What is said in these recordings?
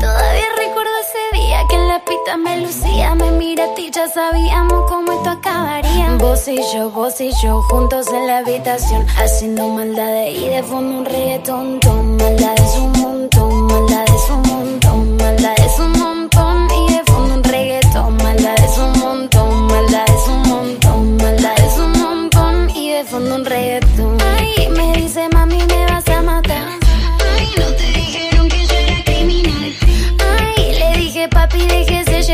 Todavía recuerdo ese día que en la pista me lucía. Me mira a ti, ya sabíamos cómo esto acabaría. Vos y yo, vos y yo, juntos en la habitación, haciendo maldades y de fondo un reggaetón.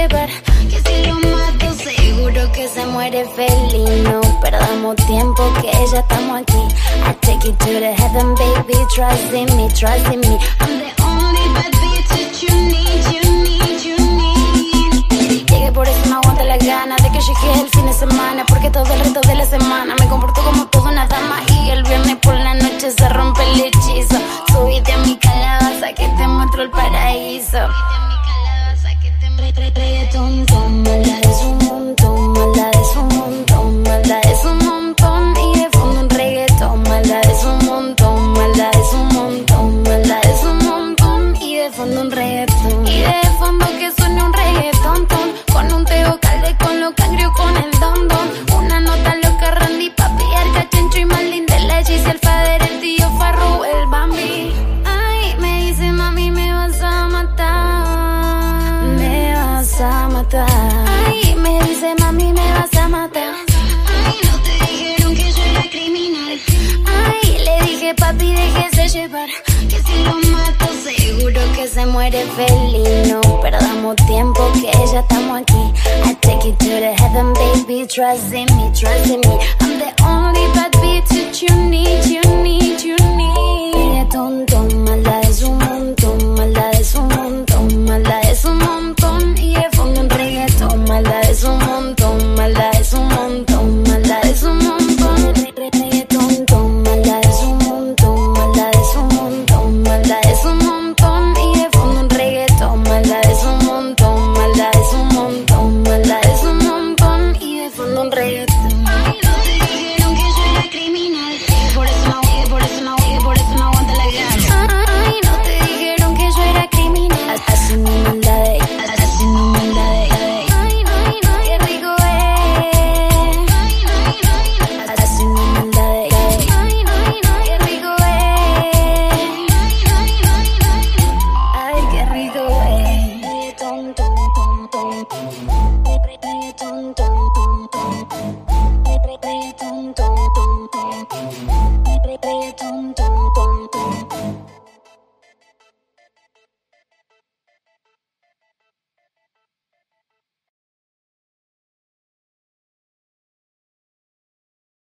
Que si lo mato, seguro que Se muere feliz, no perdamos tiempo que ya estamos aquí. I take you to the heaven, baby, trust in me, trust in me. I'm the only bad bitch that you need, you need, you need. Llegué por eso no aguanta las ganas de que llegue el fin de semana Porque todo el resto de la semana me comporto como toda una dama Y el viernes por la noche se rompe el hechizo Subite a mi calabaza que te muestro el paraíso Y de fondo que suene un reggaetón, Con un teo calde, con lo cangrio, con el don, don. Una nota loca, Randy, papi, arca, chencho y más linda La Gis, el fader, el tío Farru, el Bambi. Ay, me dice mami, me vas a matar Me vas a matar. Ay, me dice mami, me vas a matar. Ay, no te dijeron que yo era criminal. Ay, le dije papi, déjese llevar Que si lo mato, seguro que se muere feliz. No perdamos tiempo que ya estamos aquí. I take you to the heaven, baby. Trust in me, trust in me.